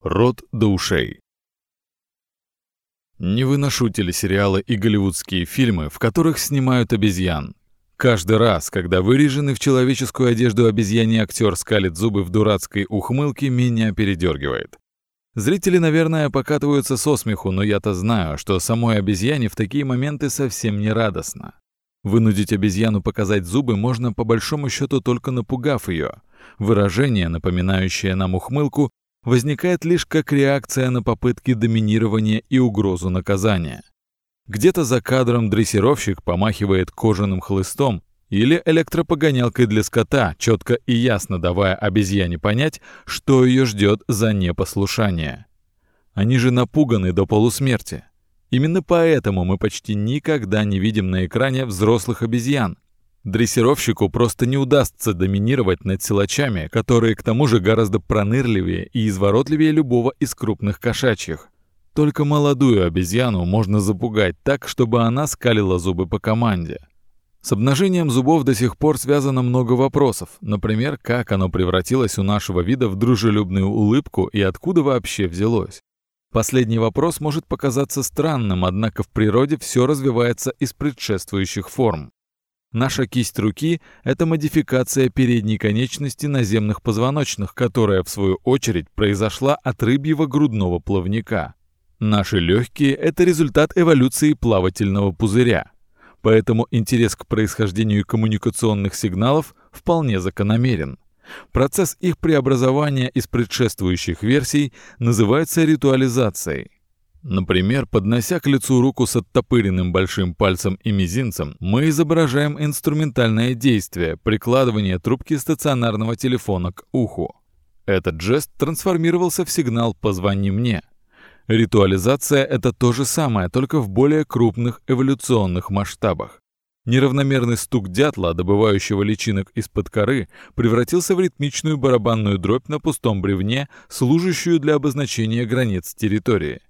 Рот до ушей. Не выношу телесериалы и голливудские фильмы, в которых снимают обезьян. Каждый раз, когда выреженный в человеческую одежду обезьяний актер скалит зубы в дурацкой ухмылке, меня передергивает. Зрители, наверное, покатываются со смеху, но я-то знаю, что самой обезьяне в такие моменты совсем не радостно. Вынудить обезьяну показать зубы можно по большому счету только напугав ее. Выражение, напоминающее нам ухмылку, возникает лишь как реакция на попытки доминирования и угрозу наказания. Где-то за кадром дрессировщик помахивает кожаным хлыстом или электропогонялкой для скота, четко и ясно давая обезьяне понять, что ее ждет за непослушание. Они же напуганы до полусмерти. Именно поэтому мы почти никогда не видим на экране взрослых обезьян, Дрессировщику просто не удастся доминировать над силачами, которые к тому же гораздо пронырливее и изворотливее любого из крупных кошачьих. Только молодую обезьяну можно запугать так, чтобы она скалила зубы по команде. С обнажением зубов до сих пор связано много вопросов. Например, как оно превратилось у нашего вида в дружелюбную улыбку и откуда вообще взялось. Последний вопрос может показаться странным, однако в природе все развивается из предшествующих форм. Наша кисть руки — это модификация передней конечности наземных позвоночных, которая, в свою очередь, произошла от рыбьего грудного плавника. Наши легкие — это результат эволюции плавательного пузыря. Поэтому интерес к происхождению коммуникационных сигналов вполне закономерен. Процесс их преобразования из предшествующих версий называется ритуализацией. Например, поднося к лицу руку с оттопыренным большим пальцем и мизинцем, мы изображаем инструментальное действие прикладывания трубки стационарного телефона к уху. Этот жест трансформировался в сигнал «позвони мне». Ритуализация — это то же самое, только в более крупных эволюционных масштабах. Неравномерный стук дятла, добывающего личинок из-под коры, превратился в ритмичную барабанную дробь на пустом бревне, служащую для обозначения границ территории.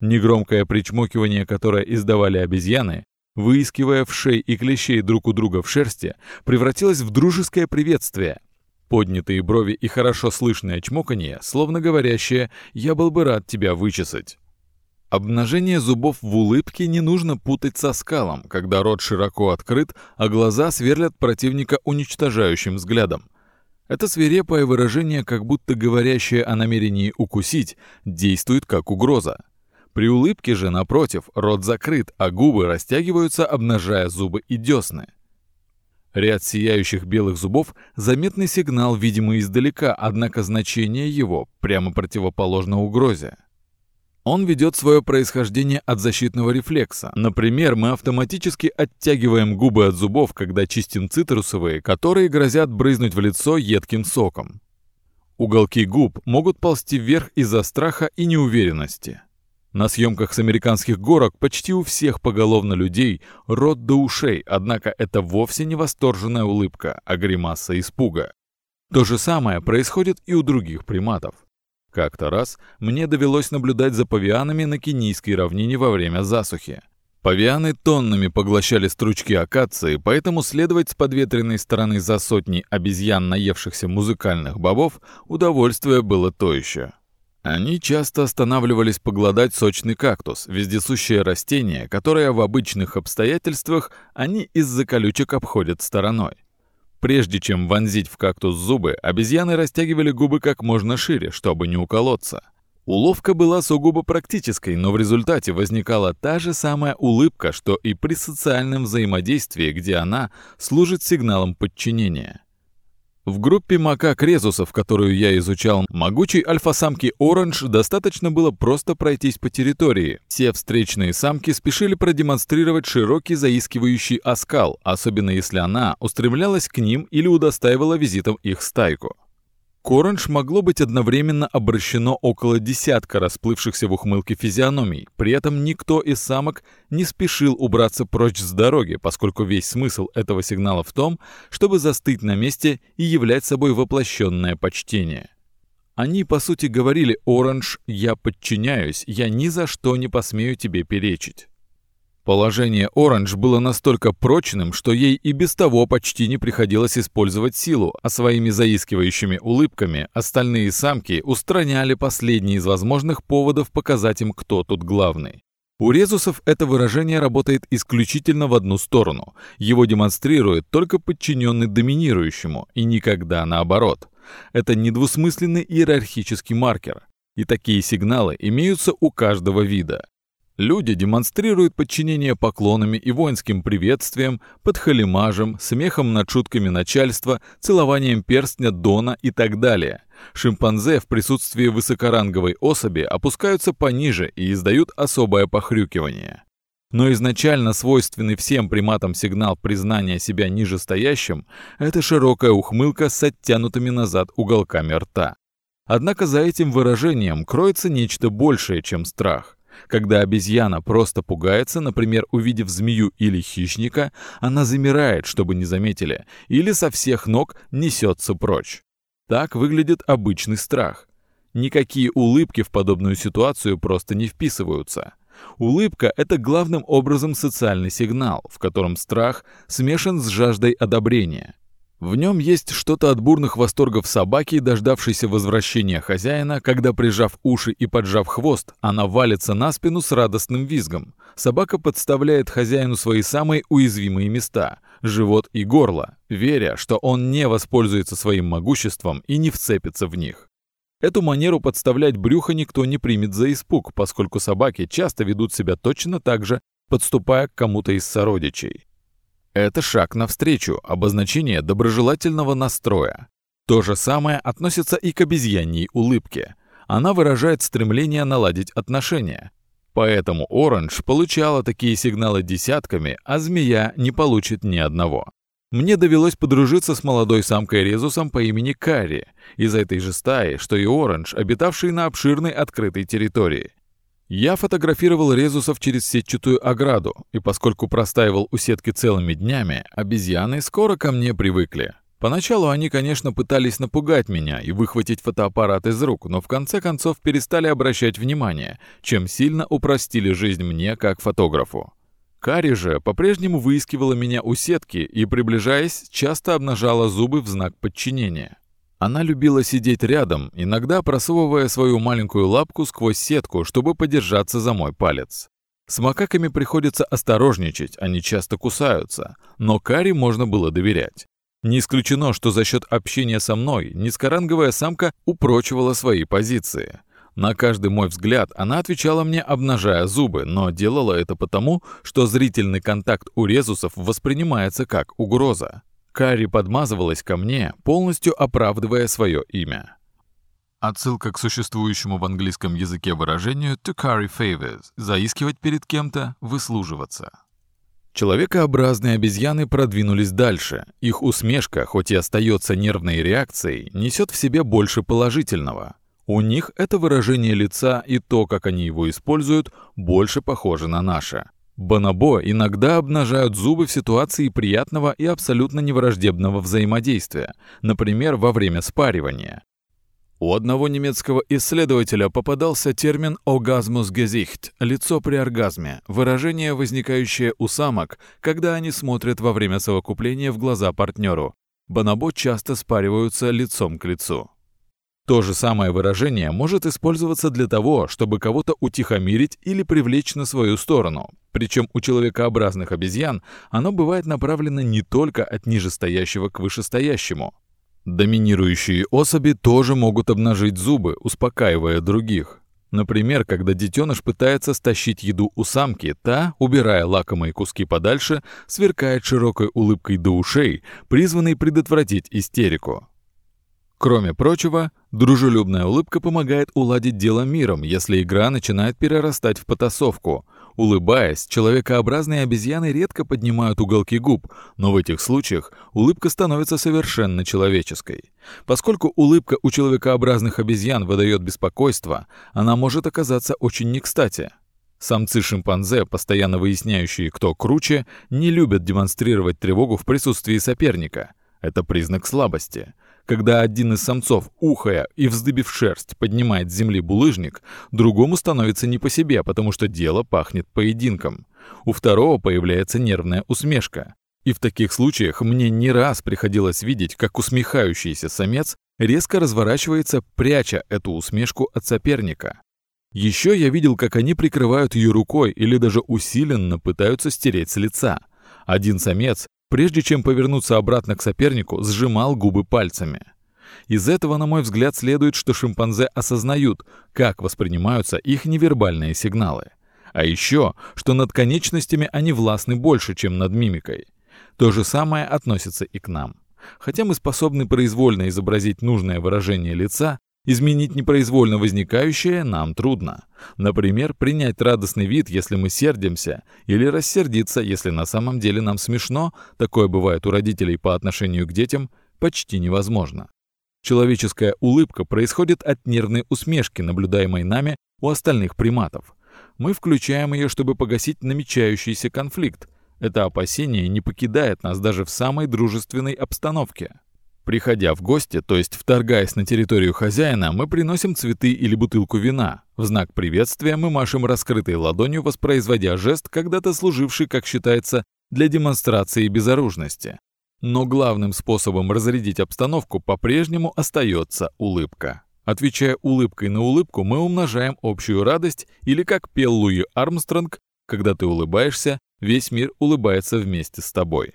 Негромкое причмокивание, которое издавали обезьяны, выискивая в шей и клещей друг у друга в шерсти, превратилось в дружеское приветствие. Поднятые брови и хорошо слышное чмоканье, словно говорящее «я был бы рад тебя вычесать». Обнажение зубов в улыбке не нужно путать со скалом, когда рот широко открыт, а глаза сверлят противника уничтожающим взглядом. Это свирепое выражение, как будто говорящее о намерении укусить, действует как угроза. При улыбке же, напротив, рот закрыт, а губы растягиваются, обнажая зубы и десны. Ряд сияющих белых зубов — заметный сигнал, видимый издалека, однако значение его прямо противоположно угрозе. Он ведет свое происхождение от защитного рефлекса. Например, мы автоматически оттягиваем губы от зубов, когда чистим цитрусовые, которые грозят брызнуть в лицо едким соком. Уголки губ могут ползти вверх из-за страха и неуверенности. На съемках с американских горок почти у всех поголовно людей рот до ушей, однако это вовсе не восторженная улыбка, а гримаса испуга. То же самое происходит и у других приматов. Как-то раз мне довелось наблюдать за павианами на кенийской равнине во время засухи. Павианы тоннами поглощали стручки акации, поэтому следовать с подветренной стороны за сотни обезьян, наевшихся музыкальных бобов, удовольствие было то еще. Они часто останавливались поглодать сочный кактус, вездесущее растение, которое в обычных обстоятельствах они из-за колючек обходят стороной. Прежде чем вонзить в кактус зубы, обезьяны растягивали губы как можно шире, чтобы не уколоться. Уловка была сугубо практической, но в результате возникала та же самая улыбка, что и при социальном взаимодействии, где она служит сигналом подчинения. В группе макак-резусов, которую я изучал, могучей альфа-самки Оранж достаточно было просто пройтись по территории. Все встречные самки спешили продемонстрировать широкий заискивающий оскал, особенно если она устремлялась к ним или удостаивала визитом их стайку. К могло быть одновременно обращено около десятка расплывшихся в ухмылке физиономий. При этом никто из самок не спешил убраться прочь с дороги, поскольку весь смысл этого сигнала в том, чтобы застыть на месте и являть собой воплощенное почтение. Они, по сути, говорили «Оранж, я подчиняюсь, я ни за что не посмею тебе перечить». Положение Оранж было настолько прочным, что ей и без того почти не приходилось использовать силу, а своими заискивающими улыбками остальные самки устраняли последний из возможных поводов показать им, кто тут главный. У резусов это выражение работает исключительно в одну сторону. Его демонстрирует только подчиненный доминирующему, и никогда наоборот. Это недвусмысленный иерархический маркер. И такие сигналы имеются у каждого вида. Люди демонстрируют подчинение поклонами и воинским приветствием, подхалимажем, смехом над шутками начальства, целованием перстня Дона и так далее. Шимпанзе в присутствии высокоранговой особи опускаются пониже и издают особое похрюкивание. Но изначально свойственный всем приматам сигнал признания себя нижестоящим – это широкая ухмылка с оттянутыми назад уголками рта. Однако за этим выражением кроется нечто большее, чем страх. Когда обезьяна просто пугается, например, увидев змею или хищника, она замирает, чтобы не заметили, или со всех ног несется прочь. Так выглядит обычный страх. Никакие улыбки в подобную ситуацию просто не вписываются. Улыбка — это главным образом социальный сигнал, в котором страх смешан с жаждой одобрения. В нем есть что-то от бурных восторгов собаки, дождавшейся возвращения хозяина, когда, прижав уши и поджав хвост, она валится на спину с радостным визгом. Собака подставляет хозяину свои самые уязвимые места – живот и горло, веря, что он не воспользуется своим могуществом и не вцепится в них. Эту манеру подставлять брюхо никто не примет за испуг, поскольку собаки часто ведут себя точно так же, подступая к кому-то из сородичей. Это шаг навстречу, обозначение доброжелательного настроя. То же самое относится и к обезьяньей улыбке. Она выражает стремление наладить отношения. Поэтому Оранж получала такие сигналы десятками, а змея не получит ни одного. Мне довелось подружиться с молодой самкой резусом по имени Карри, из этой же стаи, что и Оранж, обитавший на обширной открытой территории. Я фотографировал резусов через сетчатую ограду, и поскольку простаивал у сетки целыми днями, обезьяны скоро ко мне привыкли. Поначалу они, конечно, пытались напугать меня и выхватить фотоаппарат из рук, но в конце концов перестали обращать внимание, чем сильно упростили жизнь мне как фотографу. Кари же по-прежнему выискивала меня у сетки и, приближаясь, часто обнажала зубы в знак подчинения. Она любила сидеть рядом, иногда просовывая свою маленькую лапку сквозь сетку, чтобы подержаться за мой палец. С макаками приходится осторожничать, они часто кусаются, но Кари можно было доверять. Не исключено, что за счет общения со мной низкоранговая самка упрочивала свои позиции. На каждый мой взгляд она отвечала мне, обнажая зубы, но делала это потому, что зрительный контакт у резусов воспринимается как угроза. Карри подмазывалась ко мне, полностью оправдывая свое имя. Отсылка к существующему в английском языке выражению «to carry favors» — заискивать перед кем-то, выслуживаться. Человекообразные обезьяны продвинулись дальше. Их усмешка, хоть и остается нервной реакцией, несет в себе больше положительного. У них это выражение лица и то, как они его используют, больше похоже на наше. Бонобо иногда обнажают зубы в ситуации приятного и абсолютно невраждебного взаимодействия, например, во время спаривания. У одного немецкого исследователя попадался термин «оргазмус-гезихт» — «лицо при оргазме», выражение, возникающее у самок, когда они смотрят во время совокупления в глаза партнеру. Бонобо часто спариваются лицом к лицу. То же самое выражение может использоваться для того, чтобы кого-то утихомирить или привлечь на свою сторону. Причем у человекообразных обезьян оно бывает направлено не только от нижестоящего к вышестоящему. Доминирующие особи тоже могут обнажить зубы, успокаивая других. Например, когда детеныш пытается стащить еду у самки, та, убирая лакомые куски подальше, сверкает широкой улыбкой до ушей, призванной предотвратить истерику. Кроме прочего, дружелюбная улыбка помогает уладить дело миром, если игра начинает перерастать в потасовку. Улыбаясь, человекообразные обезьяны редко поднимают уголки губ, но в этих случаях улыбка становится совершенно человеческой. Поскольку улыбка у человекообразных обезьян выдает беспокойство, она может оказаться очень не кстати. Самцы шимпанзе, постоянно выясняющие, кто круче, не любят демонстрировать тревогу в присутствии соперника. Это признак слабости – Когда один из самцов, ухая и вздыбив шерсть, поднимает с земли булыжник, другому становится не по себе, потому что дело пахнет поединком. У второго появляется нервная усмешка. И в таких случаях мне не раз приходилось видеть, как усмехающийся самец резко разворачивается, пряча эту усмешку от соперника. Еще я видел, как они прикрывают ее рукой или даже усиленно пытаются стереть с лица. Один самец, прежде чем повернуться обратно к сопернику, сжимал губы пальцами. Из этого, на мой взгляд, следует, что шимпанзе осознают, как воспринимаются их невербальные сигналы. А еще, что над конечностями они властны больше, чем над мимикой. То же самое относится и к нам. Хотя мы способны произвольно изобразить нужное выражение лица, изменить непроизвольно возникающее нам трудно. Например, принять радостный вид, если мы сердимся, или рассердиться, если на самом деле нам смешно, такое бывает у родителей по отношению к детям, почти невозможно. Человеческая улыбка происходит от нервной усмешки, наблюдаемой нами у остальных приматов. Мы включаем ее, чтобы погасить намечающийся конфликт, это опасение не покидает нас даже в самой дружественной обстановке. Приходя в гости, то есть вторгаясь на территорию хозяина, мы приносим цветы или бутылку вина. В знак приветствия мы машем раскрытой ладонью, воспроизводя жест, когда-то служивший, как считается, для демонстрации безоружности. Но главным способом разрядить обстановку по-прежнему остается улыбка. Отвечая улыбкой на улыбку, мы умножаем общую радость, или, как пел Луи Армстронг, когда ты улыбаешься, весь мир улыбается вместе с тобой.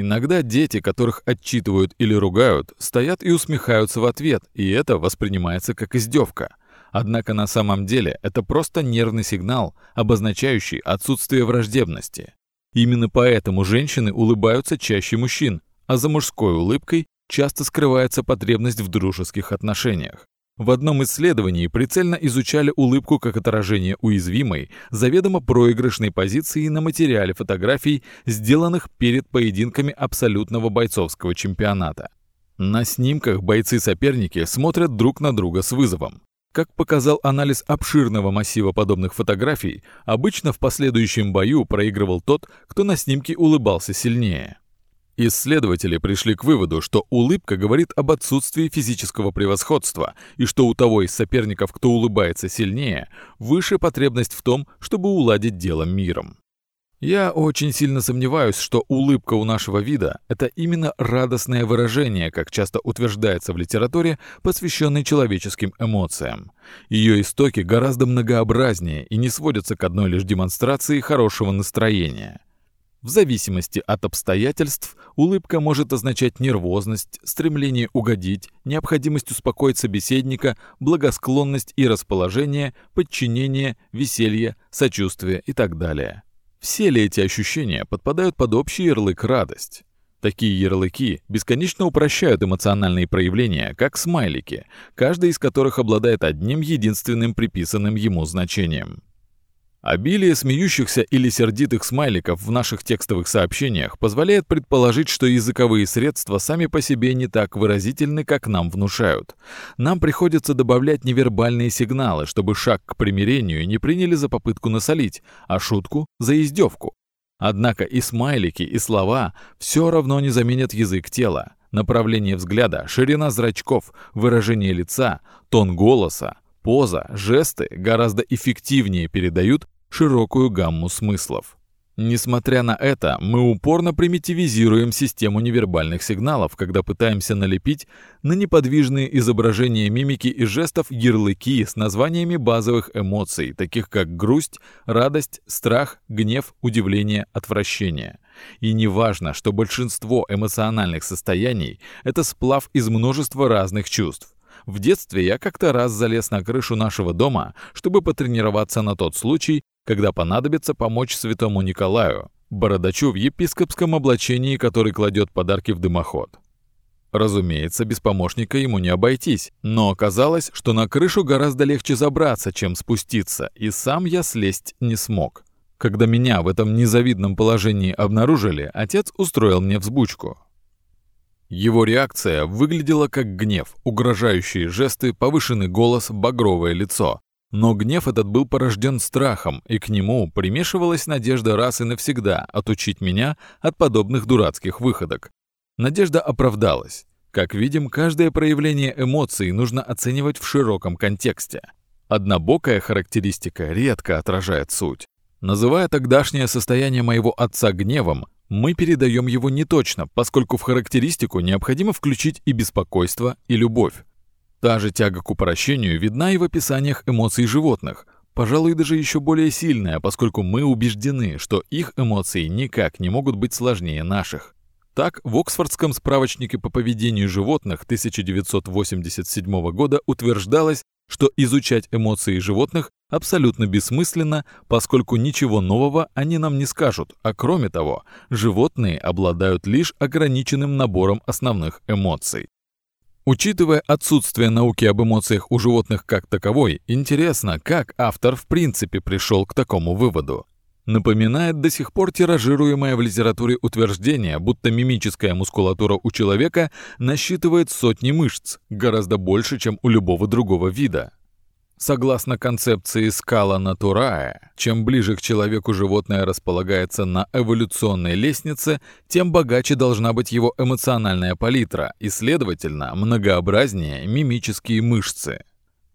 Иногда дети, которых отчитывают или ругают, стоят и усмехаются в ответ, и это воспринимается как издевка. Однако на самом деле это просто нервный сигнал, обозначающий отсутствие враждебности. Именно поэтому женщины улыбаются чаще мужчин, а за мужской улыбкой часто скрывается потребность в дружеских отношениях. В одном исследовании прицельно изучали улыбку как отражение уязвимой, заведомо проигрышной позиции на материале фотографий, сделанных перед поединками абсолютного бойцовского чемпионата. На снимках бойцы-соперники смотрят друг на друга с вызовом. Как показал анализ обширного массива подобных фотографий, обычно в последующем бою проигрывал тот, кто на снимке улыбался сильнее. Исследователи пришли к выводу, что улыбка говорит об отсутствии физического превосходства и что у того из соперников, кто улыбается сильнее, выше потребность в том, чтобы уладить дело миром. Я очень сильно сомневаюсь, что улыбка у нашего вида – это именно радостное выражение, как часто утверждается в литературе, посвященной человеческим эмоциям. Ее истоки гораздо многообразнее и не сводятся к одной лишь демонстрации хорошего настроения – в зависимости от обстоятельств улыбка может означать нервозность, стремление угодить, необходимость успокоить собеседника, благосклонность и расположение, подчинение, веселье, сочувствие и так далее. Все ли эти ощущения подпадают под общий ярлык «радость»? Такие ярлыки бесконечно упрощают эмоциональные проявления, как смайлики, каждый из которых обладает одним единственным приписанным ему значением. Обилие смеющихся или сердитых смайликов в наших текстовых сообщениях позволяет предположить, что языковые средства сами по себе не так выразительны, как нам внушают. Нам приходится добавлять невербальные сигналы, чтобы шаг к примирению не приняли за попытку насолить, а шутку — за издевку. Однако и смайлики, и слова все равно не заменят язык тела. Направление взгляда, ширина зрачков, выражение лица, тон голоса, поза, жесты гораздо эффективнее передают широкую гамму смыслов. Несмотря на это, мы упорно примитивизируем систему невербальных сигналов, когда пытаемся налепить на неподвижные изображения мимики и жестов ярлыки с названиями базовых эмоций, таких как грусть, радость, страх, гнев, удивление, отвращение. И не важно, что большинство эмоциональных состояний – это сплав из множества разных чувств. В детстве я как-то раз залез на крышу нашего дома, чтобы потренироваться на тот случай, когда понадобится помочь святому Николаю, бородачу в епископском облачении, который кладет подарки в дымоход. Разумеется, без помощника ему не обойтись, но оказалось, что на крышу гораздо легче забраться, чем спуститься, и сам я слезть не смог. Когда меня в этом незавидном положении обнаружили, отец устроил мне взбучку. Его реакция выглядела как гнев, угрожающие жесты, повышенный голос, багровое лицо. Но гнев этот был порожден страхом, и к нему примешивалась надежда раз и навсегда отучить меня от подобных дурацких выходок. Надежда оправдалась. Как видим, каждое проявление эмоций нужно оценивать в широком контексте. Однобокая характеристика редко отражает суть. Называя тогдашнее состояние моего отца гневом, мы передаем его неточно, поскольку в характеристику необходимо включить и беспокойство, и любовь. Та же тяга к упрощению видна и в описаниях эмоций животных, пожалуй, даже еще более сильная, поскольку мы убеждены, что их эмоции никак не могут быть сложнее наших. Так, в Оксфордском справочнике по поведению животных 1987 года утверждалось, что изучать эмоции животных абсолютно бессмысленно, поскольку ничего нового они нам не скажут, а кроме того, животные обладают лишь ограниченным набором основных эмоций. Учитывая отсутствие науки об эмоциях у животных как таковой, интересно, как автор в принципе пришел к такому выводу. Напоминает до сих пор тиражируемое в литературе утверждение, будто мимическая мускулатура у человека насчитывает сотни мышц, гораздо больше, чем у любого другого вида. Согласно концепции скала натурая, чем ближе к человеку животное располагается на эволюционной лестнице, тем богаче должна быть его эмоциональная палитра и, следовательно, многообразнее мимические мышцы.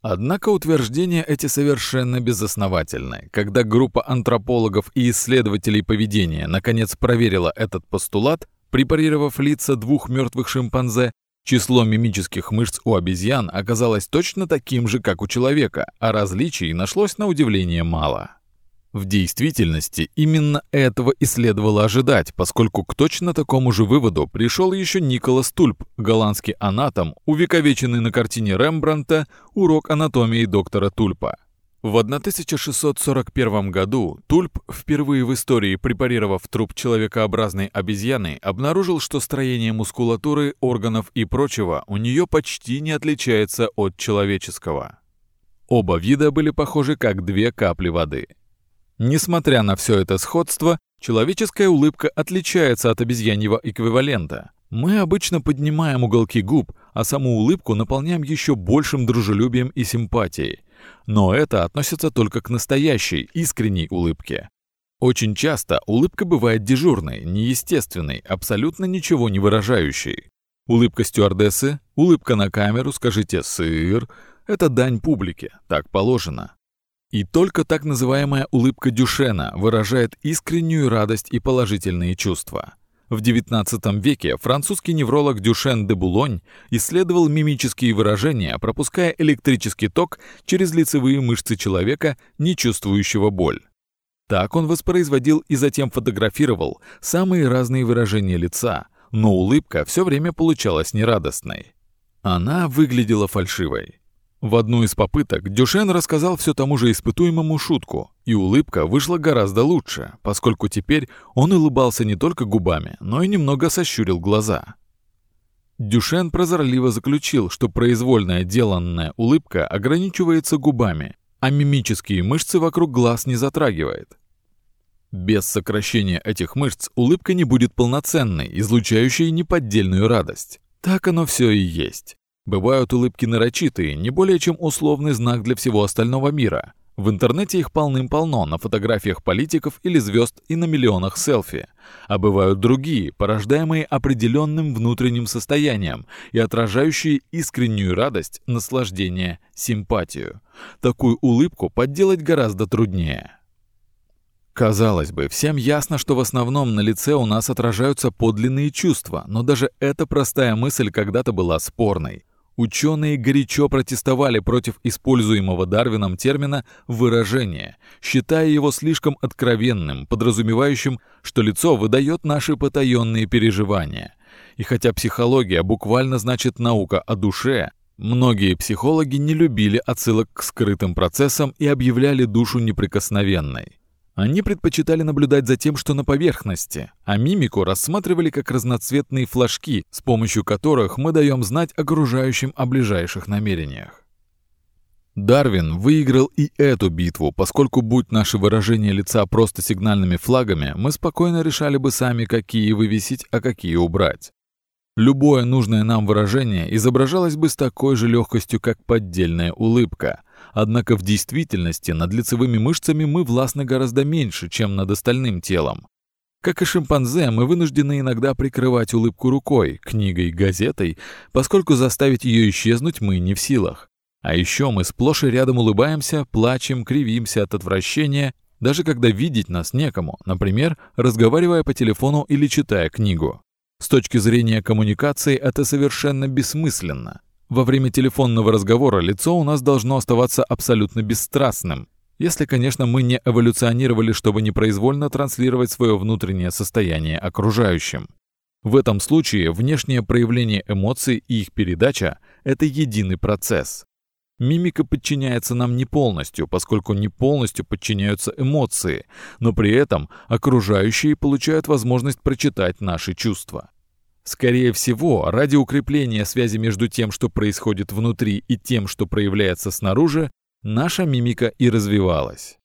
Однако утверждения эти совершенно безосновательны. Когда группа антропологов и исследователей поведения наконец проверила этот постулат, препарировав лица двух мертвых шимпанзе, число мимических мышц у обезьян оказалось точно таким же, как у человека, а различий нашлось на удивление мало. В действительности именно этого и следовало ожидать, поскольку к точно такому же выводу пришел еще Николас Тульп, голландский анатом, увековеченный на картине Рембранта «Урок анатомии доктора Тульпа». В 1641 году Тульп, впервые в истории препарировав труп человекообразной обезьяны, обнаружил, что строение мускулатуры, органов и прочего у нее почти не отличается от человеческого. Оба вида были похожи как две капли воды – Несмотря на все это сходство, человеческая улыбка отличается от обезьяньего эквивалента. Мы обычно поднимаем уголки губ, а саму улыбку наполняем еще большим дружелюбием и симпатией. Но это относится только к настоящей, искренней улыбке. Очень часто улыбка бывает дежурной, неестественной, абсолютно ничего не выражающей. Улыбка стюардессы, улыбка на камеру, скажите «сыр» — это дань публике, так положено. И только так называемая улыбка Дюшена выражает искреннюю радость и положительные чувства. В XIX веке французский невролог Дюшен де Булонь исследовал мимические выражения, пропуская электрический ток через лицевые мышцы человека, не чувствующего боль. Так он воспроизводил и затем фотографировал самые разные выражения лица, но улыбка все время получалась нерадостной. Она выглядела фальшивой. В одну из попыток Дюшен рассказал все тому же испытуемому шутку, и улыбка вышла гораздо лучше, поскольку теперь он улыбался не только губами, но и немного сощурил глаза. Дюшен прозорливо заключил, что произвольная деланная улыбка ограничивается губами, а мимические мышцы вокруг глаз не затрагивает. Без сокращения этих мышц улыбка не будет полноценной, излучающей неподдельную радость. Так оно все и есть. Бывают улыбки нарочитые, не более чем условный знак для всего остального мира. В интернете их полным-полно, на фотографиях политиков или звезд и на миллионах селфи. А бывают другие, порождаемые определенным внутренним состоянием и отражающие искреннюю радость, наслаждение, симпатию. Такую улыбку подделать гораздо труднее. Казалось бы, всем ясно, что в основном на лице у нас отражаются подлинные чувства, но даже эта простая мысль когда-то была спорной. Ученые горячо протестовали против используемого Дарвином термина «выражение», считая его слишком откровенным, подразумевающим, что лицо выдает наши потаенные переживания. И хотя психология буквально значит наука о душе, многие психологи не любили отсылок к скрытым процессам и объявляли душу неприкосновенной. Они предпочитали наблюдать за тем, что на поверхности, а мимику рассматривали как разноцветные флажки, с помощью которых мы даем знать окружающим о ближайших намерениях. Дарвин выиграл и эту битву, поскольку будь наши выражения лица просто сигнальными флагами, мы спокойно решали бы сами, какие вывесить, а какие убрать. Любое нужное нам выражение изображалось бы с такой же легкостью, как поддельная улыбка – Однако в действительности над лицевыми мышцами мы властны гораздо меньше, чем над остальным телом. Как и шимпанзе, мы вынуждены иногда прикрывать улыбку рукой, книгой, газетой, поскольку заставить ее исчезнуть мы не в силах. А еще мы сплошь и рядом улыбаемся, плачем, кривимся от отвращения, даже когда видеть нас некому, например, разговаривая по телефону или читая книгу. С точки зрения коммуникации это совершенно бессмысленно. Во время телефонного разговора лицо у нас должно оставаться абсолютно бесстрастным, если, конечно, мы не эволюционировали, чтобы непроизвольно транслировать свое внутреннее состояние окружающим. В этом случае внешнее проявление эмоций и их передача – это единый процесс. Мимика подчиняется нам не полностью, поскольку не полностью подчиняются эмоции, но при этом окружающие получают возможность прочитать наши чувства. Скорее всего, ради укрепления связи между тем, что происходит внутри, и тем, что проявляется снаружи, наша мимика и развивалась.